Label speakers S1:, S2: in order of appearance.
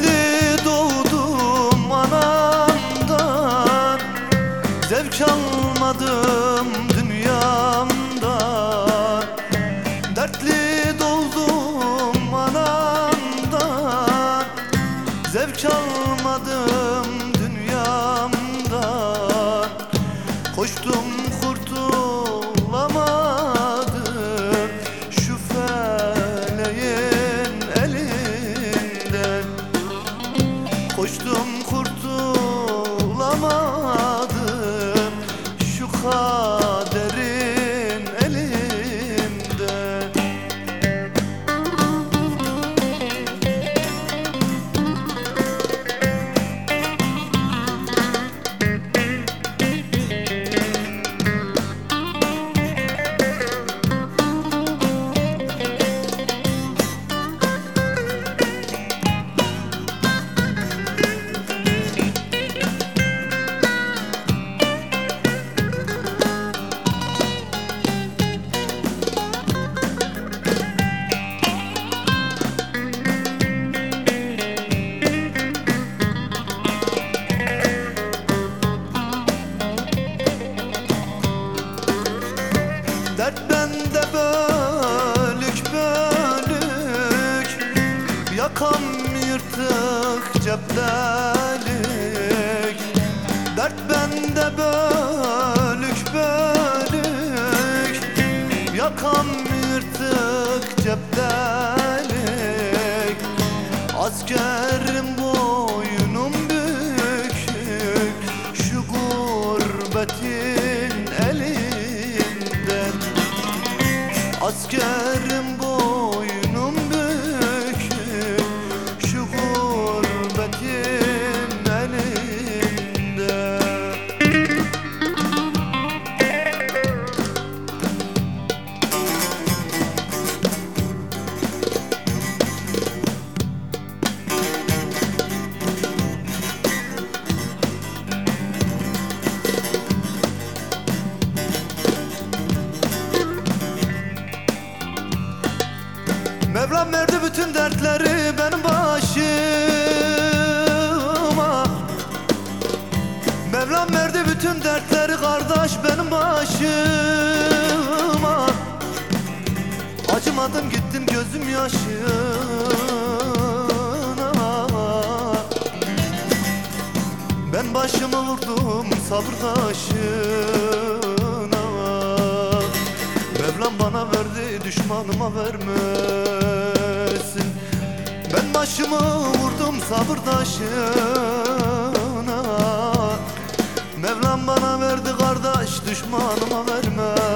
S1: Dertli doğdum anamdan Zevk almadım dünyamdan. Dertli doğdum anamdan Zevk almadım dünyamdan. Koştum Bende bölük bölük Yakam yırtık ceptelik Dert bende bölük bölük Yakam yırtık ceptelik Askerim Askerim boynum Mevlam verdi bütün dertleri benim başıma. Mevlam verdi bütün dertleri kardeş benim başıma. Acımadım gittim gözüm yaşına. Ben başımı vurdum sabır taşına. Mevlam bana verdi düşmanıma vermesin Ben başımı vurdum sabır taşına Mevlam bana verdi kardeş düşmanıma vermesin